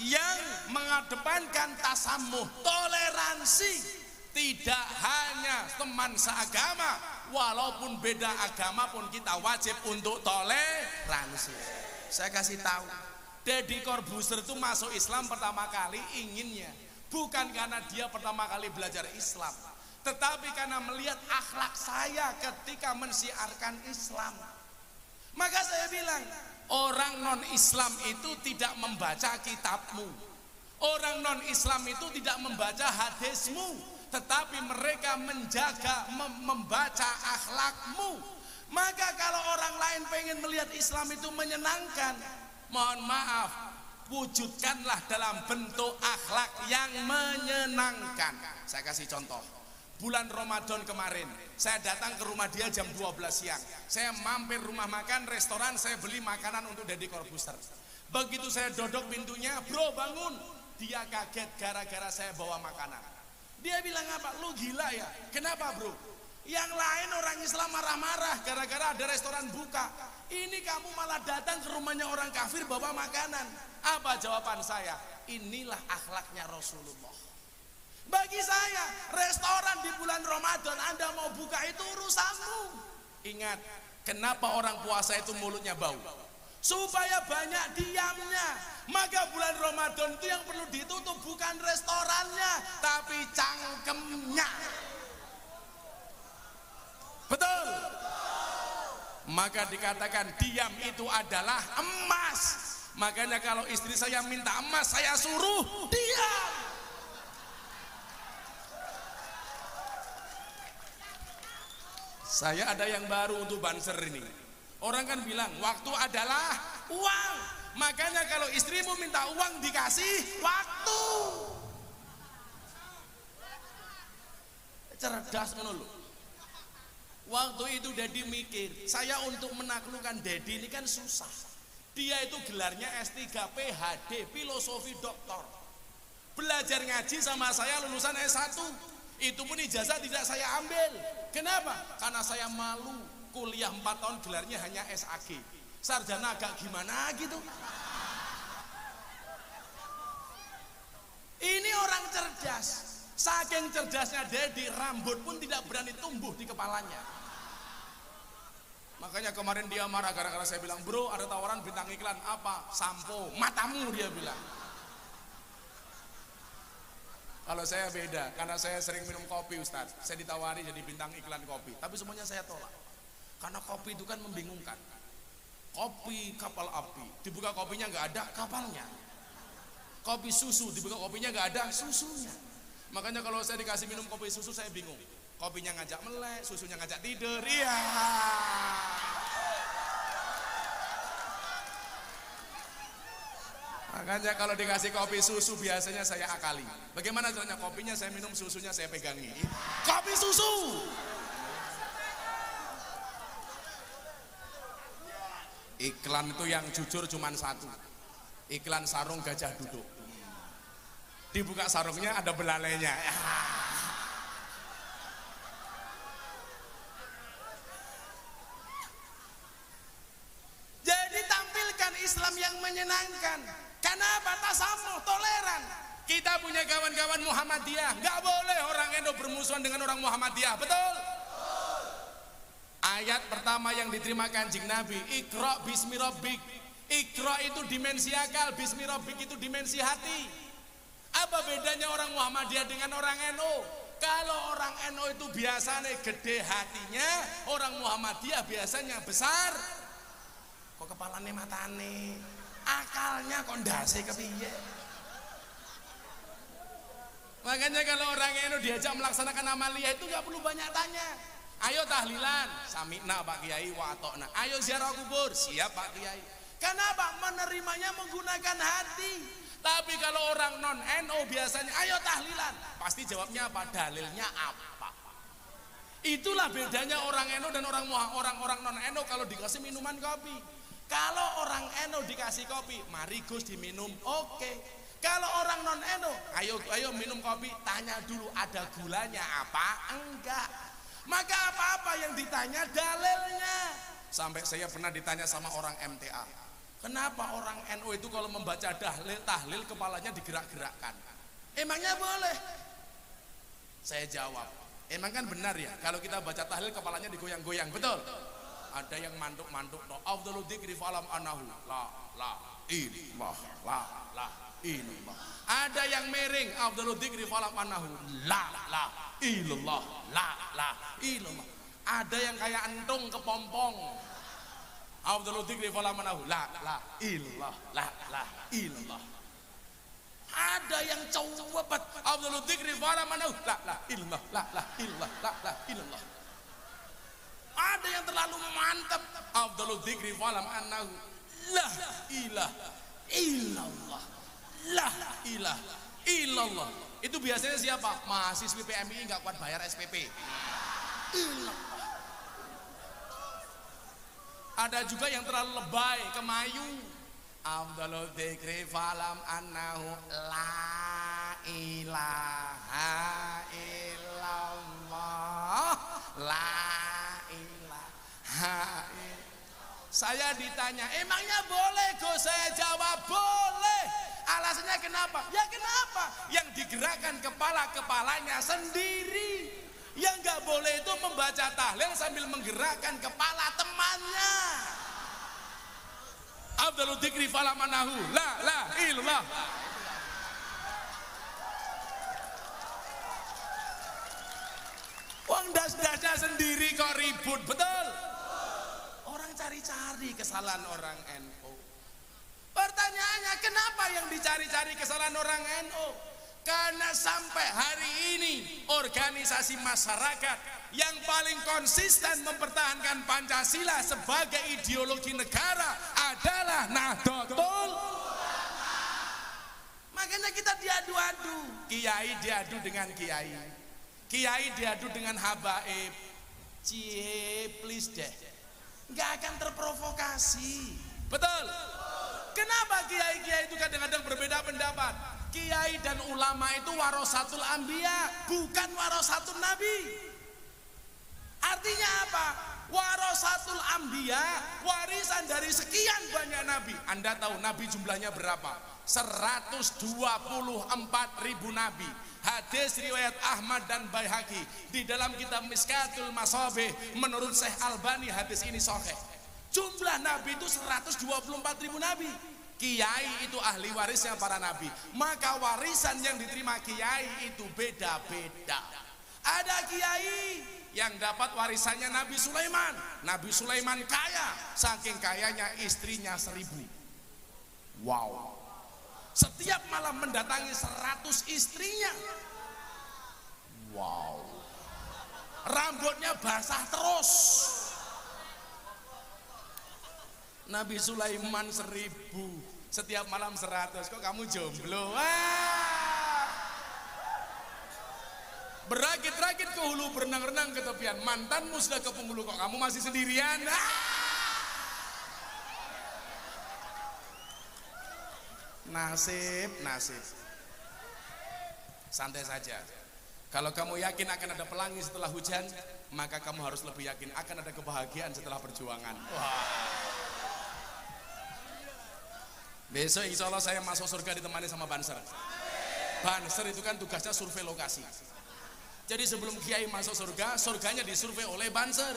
yang mengedepankan tasamuh, toleransi, tidak hanya teman seagama, walaupun beda agama pun kita wajib untuk toleransi. Saya kasih tahu Deddy Corbuzier itu masuk Islam pertama kali inginnya. Bukan karena dia pertama kali belajar Islam tetapi karena melihat akhlak saya ketika mensiarkan Islam. Maka saya bilang orang non Islam itu tidak membaca kitabmu. Orang non Islam itu tidak membaca hadismu tetapi mereka menjaga mem membaca akhlakmu. Maka kalau orang lain pengen melihat Islam itu menyenangkan mohon maaf wujudkanlah dalam bentuk akhlak yang menyenangkan. Saya kasih contoh. Bulan Ramadan kemarin saya datang ke rumah dia jam 12 siang. Saya mampir rumah makan restoran saya beli makanan untuk Deddy Corbuzier. Begitu saya dodok pintunya bro bangun. Dia kaget gara-gara saya bawa makanan dia bilang apa? Lu gila ya? Kenapa bro? Yang lain orang Islam marah-marah gara-gara ada restoran buka. Ini kamu malah datang ke rumahnya orang kafir bawa makanan. Apa jawaban saya? Inilah akhlaknya Rasulullah. Bagi saya, restoran di bulan Ramadan Anda mau buka itu urusanmu. Ingat, kenapa orang puasa itu mulutnya bau? supaya banyak diamnya. Maka bulan Ramadan itu yang perlu ditutup bukan restorannya, tapi cangkemnya. Betul? Maka dikatakan diam itu adalah emas. Makanya kalau istri saya minta emas, saya suruh diam. Saya ada yang baru untuk banser ini. Orang kan bilang waktu adalah uang. Makanya kalau istrimu minta uang dikasih waktu. Cerdas menurut. Waktu itu Dedi mikir, saya untuk menaklukkan Dedi ini kan susah. Dia itu gelarnya S3 PhD, filosofi doktor. Belajar ngaji sama saya lulusan S1. Itu pun ijazah tidak saya ambil. Kenapa? Karena saya malu kuliah 4 tahun gelarnya hanya SAG. Sarjana agak gimana gitu. Ini orang cerdas. Saking cerdasnya Dedi, rambut pun tidak berani tumbuh di kepalanya. Makanya kemarin dia marah gara-gara saya bilang, bro ada tawaran bintang iklan apa? Sampo, matamu dia bilang. Kalau saya beda, karena saya sering minum kopi Ustaz. Saya ditawari jadi bintang iklan kopi, tapi semuanya saya tolak. Karena kopi itu kan membingungkan. Kopi kapal api, dibuka kopinya nggak ada kapalnya. Kopi susu, dibuka kopinya nggak ada susunya. Makanya kalau saya dikasih minum kopi susu saya bingung. Kopinya ngajak melek, susunya ngajak tidur. Iya. Makanya kalau dikasih kopi susu biasanya saya akali. Bagaimana caranya kopinya saya minum, susunya saya pegangi. Kopi susu. Iklan itu yang jujur cuma satu. Iklan sarung gajah duduk. Dibuka sarungnya ada belalainya. Jadi tampilkan Islam yang menyenangkan. Karena apa? Tasamuh, toleran. Kita punya kawan-kawan Muhammadiyah. Gak boleh orang Indo bermusuhan dengan orang Muhammadiyah. Betul? Ayat pertama yang diterima kanjeng Nabi. Ikra bismi rabbik. Ikra itu dimensi akal. Bismi rabbik itu dimensi hati. Apa bedanya orang Muhammadiyah dengan orang NU? Kalau orang NU itu biasanya gede hatinya, orang Muhammadiyah biasanya besar. Kok kepalanya matane? akalnya kok ndase kepiye makanya kalau orang itu diajak melaksanakan amalia itu nggak perlu banyak tanya ayo tahlilan. Samikna Pak Kiai watokna ayo ziarah kubur. Siap Pak Kiai. Kenapa menerimanya menggunakan hati. Tapi kalau orang non NO biasanya ayo tahlilan. Pasti jawabnya apa? Dalilnya apa? Itulah bedanya orang NO dan orang orang orang non NO kalau dikasih minuman kopi. Kalau orang eno dikasih kopi, mari Gus diminum, oke. Okay. Kalau orang non eno, ayo ayo minum kopi, tanya dulu ada gulanya apa? Enggak. Maka apa-apa yang ditanya dalilnya. Sampai saya pernah ditanya sama orang MTA. Kenapa orang NU itu kalau membaca tahlil, tahlil kepalanya digerak-gerakkan? Emangnya boleh? Saya jawab, emang kan benar ya kalau kita baca tahlil kepalanya digoyang-goyang, betul? ada yang manduk-manduk no afdalu dzikri falam anahu la la illallah la la illallah ada yang miring afdalu dzikri falam anahu la la. Illallah la la. Illallah ada yang kayak entung kepompong. Afdalu dzikri falam anahu la la. Illallah la la. Illallah ada yang cowet afdalu dzikri falam anahu la la. Illallah la la. Illallah la la. Illallah ada yang terlalu mantap. Afdalu dzikri falam annahu la. Ilaha illallah. La ilaha illallah. Itu biasanya siapa? Mahasiswi PMI nggak kuat bayar SPP. Illallah. Ada juga yang terlalu lebay, kemayu. Afdalu dzikri falam annahu la ilaha illallah. La saya ditanya, emangnya boleh Gus? Saya jawab boleh. Alasannya kenapa? Ya kenapa? Yang digerakkan kepala-kepalanya sendiri. Yang nggak boleh itu membaca tahlil sambil menggerakkan kepala temannya. Abdul Dikri falamanahu la la ilallah. Wong das-dasnya sendiri kok ribut, betul? cari-cari kesalahan orang NU. Pertanyaannya kenapa yang dicari-cari kesalahan orang NU? Karena sampai hari ini organisasi masyarakat yang paling konsisten mempertahankan Pancasila sebagai ideologi negara adalah Nahdlatul Makanya kita diadu-adu. Kiai diadu dengan kiai. Kiai diadu dengan habaib. Cie, please deh. Nggak akan terprovokasi. Betul? Kenapa kiai-kiai itu kadang-kadang berbeda pendapat? Kiai dan ulama itu warosatul ambia, bukan warosatul nabi. Artinya apa? Warasatul ambia, warisan dari sekian banyak nabi. Anda tahu nabi jumlahnya berapa? 124 ribu nabi. Hadis riwayat Ahmad dan Baihaqi di dalam kitab Miskatul Masabih menurut Syekh Albani hadis ini sahih. Jumlah nabi itu 124 ribu nabi. Kiai itu ahli warisnya para nabi. Maka warisan yang diterima kiai itu beda-beda. Ada kiai yang dapat warisannya Nabi Sulaiman. Nabi Sulaiman kaya, saking kayanya istrinya seribu. Wow. Setiap malam mendatangi seratus istrinya. Wow. Rambutnya basah terus. Nabi Sulaiman seribu. Setiap malam seratus. Kok kamu jomblo? Wah. Berakit-rakit ke hulu, berenang-renang ke tepian. Mantanmu sudah ke penghulu kok kamu masih sendirian. Ah! Nasib, nasib. Santai saja. Kalau kamu yakin akan ada pelangi setelah hujan, maka kamu harus lebih yakin akan ada kebahagiaan setelah perjuangan. Wah. Besok insya Allah saya masuk surga ditemani sama Banser. Banser itu kan tugasnya survei lokasi. Jadi sebelum kiai masuk surga, surganya disurvei oleh banser.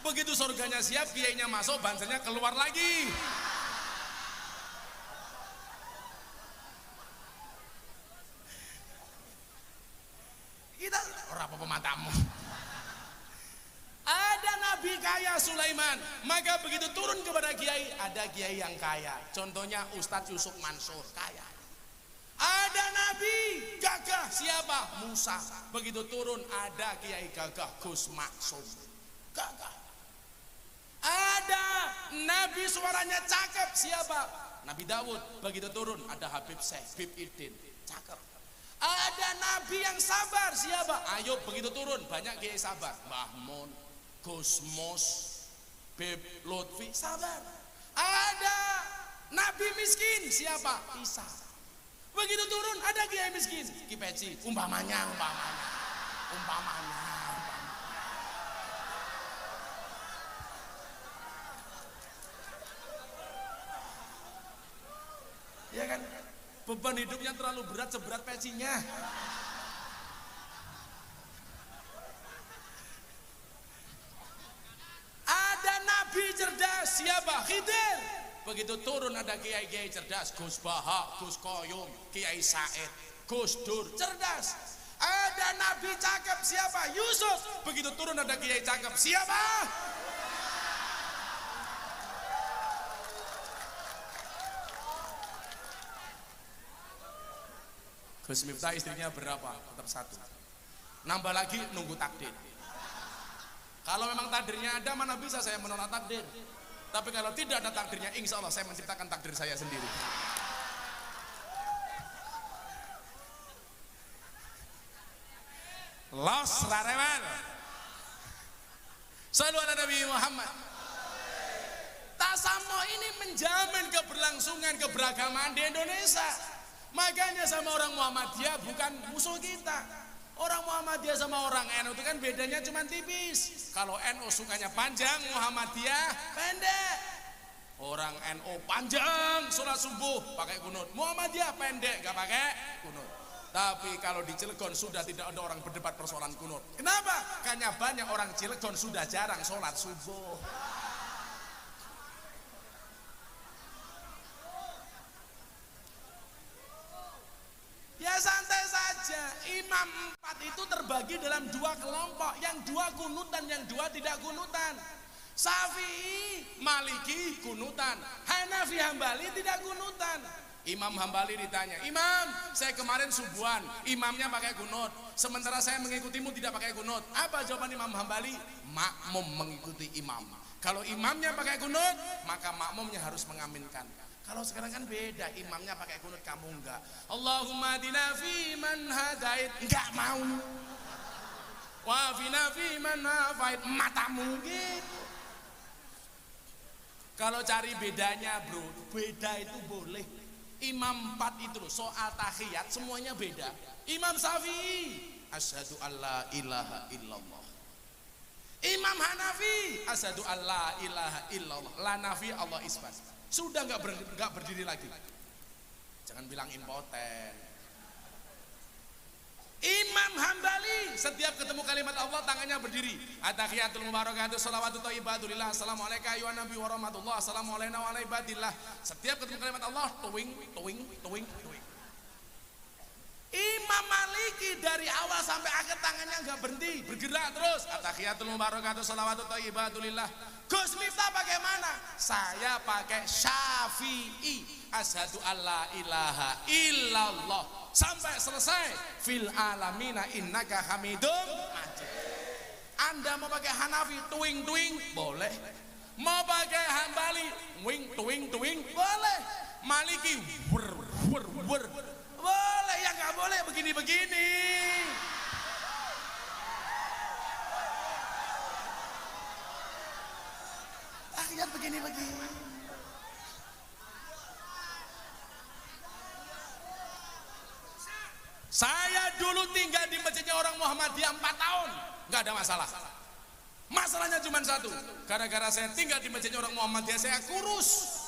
Begitu surganya siap, kiainya masuk, bansernya keluar lagi. Kita orang apa matamu? Nabi kaya Sulaiman, maka begitu turun kepada kiai, ada kiai yang kaya. Contohnya Ustadz Yusuf Mansur, kaya. Ada nabi gagah siapa? Musa. Begitu turun ada kiai gagah Gus Maksum. Gagah. Ada nabi suaranya cakep siapa? Nabi Dawud. Begitu turun ada Habib Syekh, Habib Idin. Cakep. Ada nabi yang sabar siapa? Ayub begitu turun banyak kiai sabar. Mbah Mun, Gus Mos, Bib Lutfi sabar. Ada nabi miskin siapa? Isa. Begitu turun ada kiai miskin, Ki Peci, umpamanya, umpamanya, umpamanya. Ya kan? Beban hidupnya terlalu berat seberat pecinya. Begitu turun ada kiai-kiai cerdas, Gus Baha, Gus Koyum, Kiai Said, Gus Dur, cerdas. Ada nabi cakep siapa? Yusuf. Begitu turun ada kiai cakep siapa? Gus Miftah istrinya berapa? Tetap satu. Nambah lagi nunggu takdir. Kalau memang takdirnya ada, mana bisa saya menolak takdir? Tapi kalau tidak ada takdirnya, insya Allah saya menciptakan takdir saya sendiri. Los rarewan. Selalu ada Nabi Muhammad. Tasamo ini menjamin keberlangsungan keberagaman di Indonesia. Makanya sama orang Muhammadiyah bukan musuh kita. Orang Muhammadiyah sama orang NU itu kan bedanya cuma tipis. Kalau NU sukanya panjang, Muhammadiyah pendek. Orang NU panjang sholat subuh pakai kunut. Muhammadiyah pendek gak pakai kunut. Tapi kalau di Cilegon sudah tidak ada orang berdebat persoalan kunut. Kenapa? Karena banyak orang Cilegon sudah jarang sholat subuh. Santai saja. Imam empat itu terbagi dalam dua kelompok. Yang dua kunutan, yang dua tidak kunutan. Syafi'i, Maliki, kunutan. Hanafi, Hambali tidak kunutan. Imam Hambali ditanya, Imam, saya kemarin subuhan, imamnya pakai kunut, sementara saya mengikutimu tidak pakai kunut. Apa jawaban Imam Hambali? Makmum mengikuti imam. Kalau imamnya pakai kunut, maka makmumnya harus mengaminkan. Kalau sekarang kan beda, imamnya pakai kunut, kamu enggak. Allahumma dina fi man hadait, enggak mau. Wa fina fi man hafait, matamu gitu. Kalau cari bedanya bro, beda itu boleh. Imam 4 itu loh, soal tahiyat semuanya beda. Imam Syafi'i, asyhadu alla ilaha illallah. Imam Hanafi, asyhadu alla ilaha illallah. La nafi Allah isbat. Sudah nggak ber, berdiri lagi. Jangan bilang impoten. Imam Hambali setiap ketemu kalimat Allah tangannya berdiri. Atahiyatul mubarakatuh salawatu thayyibatulillah. Assalamualaikum ayuhan nabi wa. Assalamualaikum wa ibadillah. Setiap ketemu kalimat Allah tuing tuing tuing tuing. Imam Maliki dari awal sampai akhir tangannya nggak berhenti, bergerak terus. Atahiyatul mubarakatuh salawatu thayyibatulillah. Gus Miftah bagaimana? Saya pakai Syafi'i. Asyhadu alla ilaha illallah. Sampai selesai. Fil alamina innaka hamidum anda mau pakai Hanafi tuing tuing boleh. Mau pakai Hambali? Wing tuing tuing boleh. Maliki wer wer wer boleh. Ya nggak boleh begini akhirnya begini begini Saya dulu tinggal di masjidnya orang Muhammadiyah 4 tahun, nggak ada masalah. Masalahnya cuma satu, gara-gara saya tinggal di masjidnya orang Muhammadiyah saya kurus.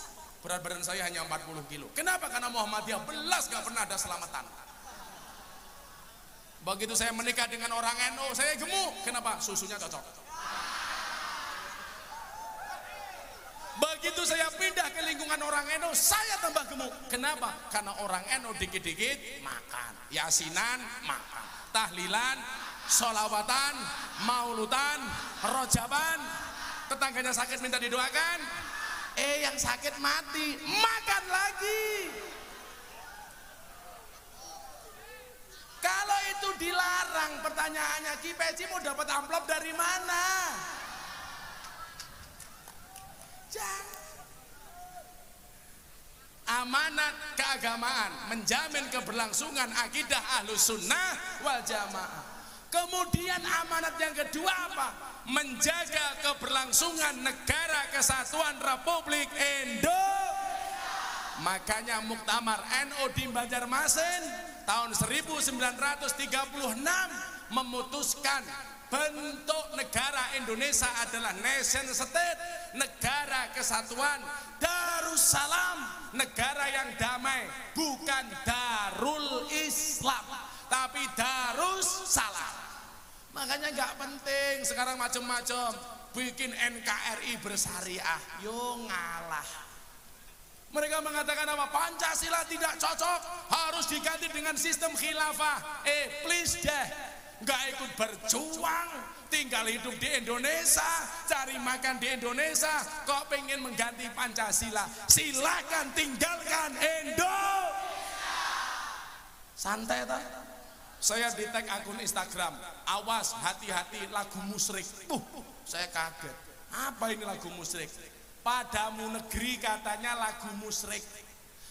Berat badan saya hanya 40 kilo. Kenapa? Karena Muhammadiyah belas nggak pernah ada selamatan. Begitu saya menikah dengan orang NU, saya gemuk. Kenapa? Susunya cocok. Begitu saya pindah ke lingkungan orang Eno, saya tambah gemuk. Kenapa? Karena orang Eno dikit-dikit makan. Yasinan, makan. Tahlilan, solawatan, maulutan, rojaban. Tetangganya sakit minta didoakan. Eh yang sakit mati, makan lagi. Kalau itu dilarang, pertanyaannya Ki Peci mau dapat amplop dari mana? Amanat keagamaan menjamin keberlangsungan akidah ahlus sunnah wal jamaah. Kemudian amanat yang kedua apa? Menjaga keberlangsungan negara kesatuan Republik Indonesia. Makanya Muktamar NU di Banjarmasin tahun 1936 memutuskan bentuk negara Indonesia adalah nation state, negara kesatuan, Darussalam, negara yang damai, bukan Darul Islam, tapi Darussalam. Makanya nggak penting sekarang macam-macam bikin NKRI bersyariah, yo ngalah. Mereka mengatakan apa? Pancasila tidak cocok, harus diganti dengan sistem khilafah. Eh, please deh, nggak ikut berjuang tinggal hidup di Indonesia cari makan di Indonesia kok pengen mengganti Pancasila? Silakan tinggalkan Indo santai tak saya di tag akun Instagram awas hati-hati lagu musrik uh, saya kaget. Apa ini lagu musrik padamu negeri katanya lagu musrik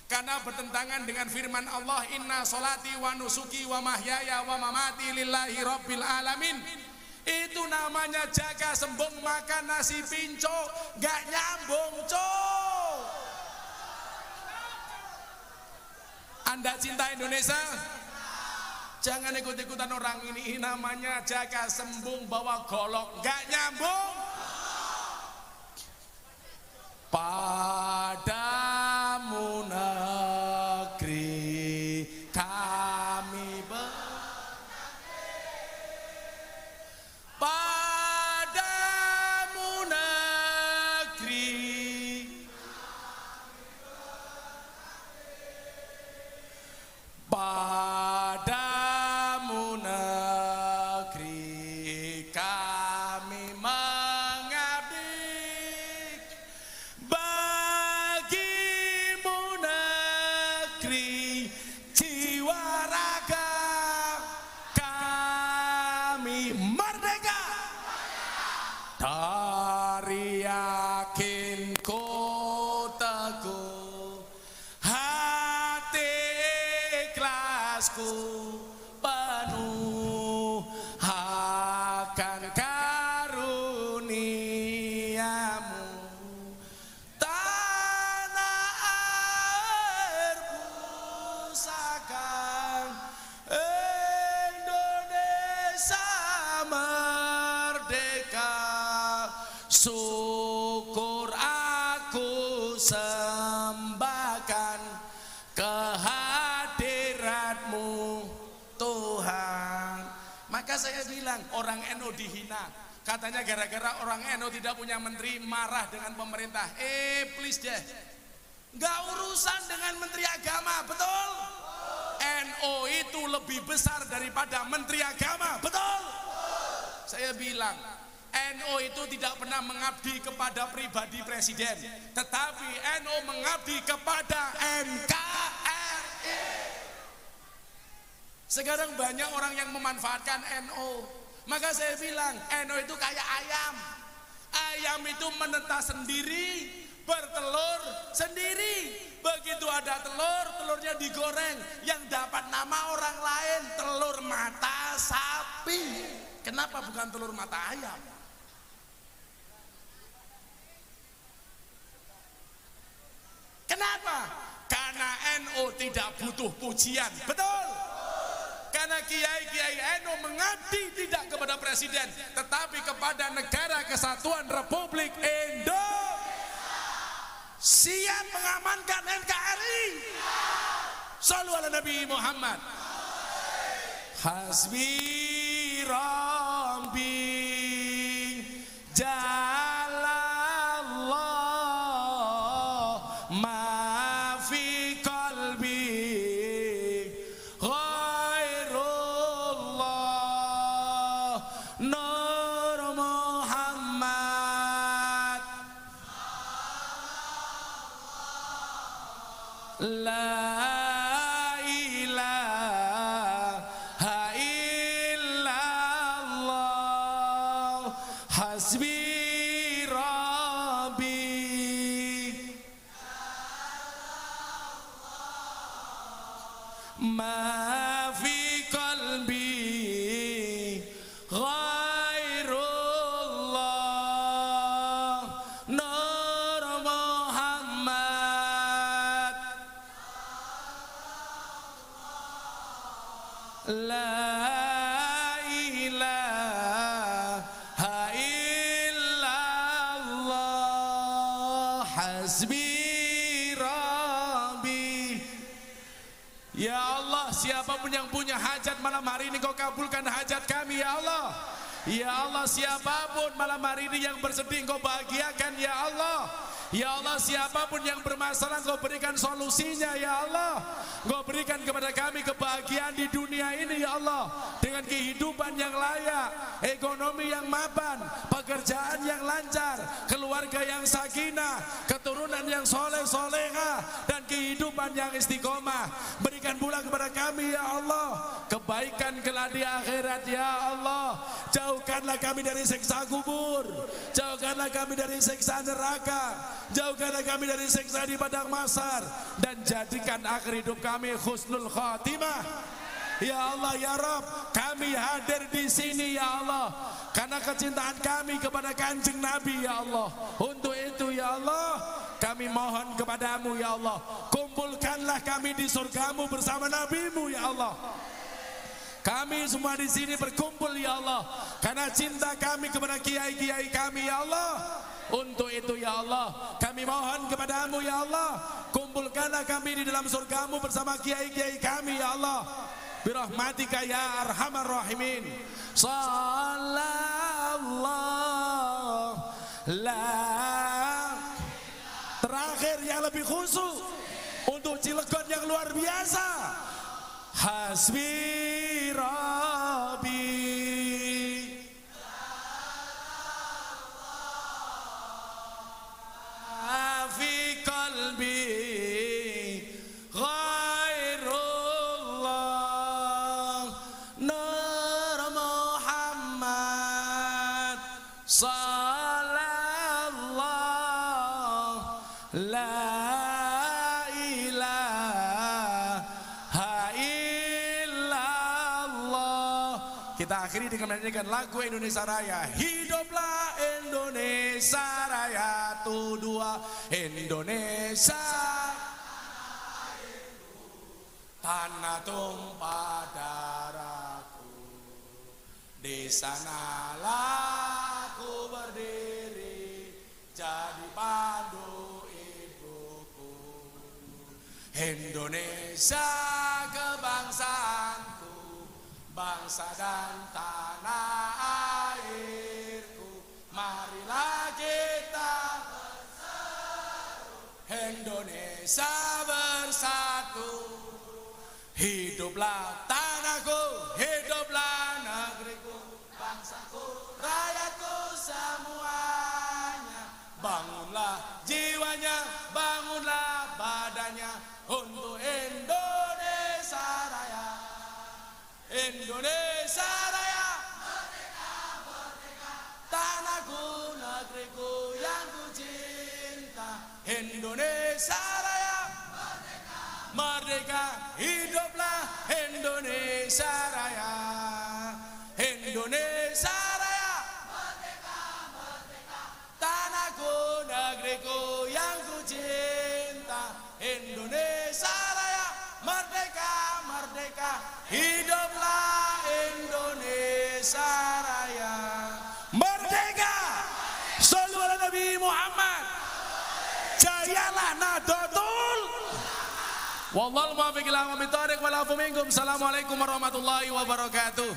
karena bertentangan dengan firman Allah inna solati wa nusuki wa mahyaya wa mamati lillahi rabbil alamin. Itu namanya jaga sembung makan nasi pinco gak nyambung cok anda cinta Indonesia? Jangan ikut-ikutan orang ini. Namanya jaga sembung bawa golok gak nyambung. Padamu katanya gara-gara orang NU tidak punya menteri marah dengan pemerintah. Eh please deh. Nggak urusan dengan menteri agama betul? NU itu lebih besar daripada menteri agama betul? Saya bilang NU itu tidak pernah mengabdi kepada pribadi presiden tetapi NU mengabdi kepada NKRI sekarang banyak orang yang memanfaatkan NU maka saya bilang NU itu kayak ayam. Ayam itu menetas sendiri bertelur sendiri. Begitu ada telur telurnya digoreng. Yang dapat nama orang lain telur mata sapi. Kenapa bukan telur mata ayam? Kenapa? Karena NU tidak butuh pujian. Betul karena kiai-kiai NU mengabdi tidak kepada presiden tetapi kepada negara kesatuan Republik Indonesia siap mengamankan NKRI Salu ala Nabi Muhammad. Hasbi Rabbi. Jalallah Allah siapa pun yang punya hajat malam hari ini kau kabulkan hajat kami ya Allah. Ya Allah siapa pun malam hari ini yang bersedih kau bahagiakan ya Allah Ya Allah siapa pun yang bermasalah kau berikan solusinya ya Allah. Kau berikan kepada kami kebahagiaan di dunia ini ya Allah. Dengan kehidupan yang layak Ekonomi yang mapan Pekerjaan yang lancar Keluarga yang sakinah Keturunan yang soleh soleha Dan kehidupan yang istiqomah. Berikan pula kepada kami ya Allah Kebaikan kelak di akhirat ya Allah. Jauhkanlah kami dari siksa kubur. Jauhkanlah kami dari siksa neraka Jauhkanlah kami dari siksa di padang masar Dan jadikan akhir hidup kami khusnul khatimah. Ya Allah ya Rob kami hadir di sini ya Allah. Karena kecintaan kami kepada kanjeng Nabi ya Allah. Untuk itu ya Allah kami mohon kepadamu ya Allah. Kumpulkanlah kami di surgamu bersama nabimu ya Allah kami semua di sini berkumpul ya Allah karena cinta kami kepada kiai-kiai kami ya Allah. Untuk itu ya Allah kami mohon kepadamu ya Allah kumpulkanlah kami di dalam surgamu bersama kiai-kiai kami ya Allah. Birahmatika ya arhamar rahimin. Sallallahu la terakhir yang lebih khusus untuk Cilegon yang luar biasa حسبي ربي. في قلبي Kita akhiri dengan menyanyikan lagu Indonesia Raya. Hiduplah Indonesia Raya. Tu dua Indonesia. Tanah tumpah darahku. Di sanalah ku berdiri. Jadi pandu ibuku. Indonesia bangsa dan tanah airku. Marilah kita bersatu Indonesia merdeka Hiduplah Indonesia Wallahu muwaffiq ila aqwamit thoriq wal afu minkum. Assalamualaikum warahmatullahi wabarakatuh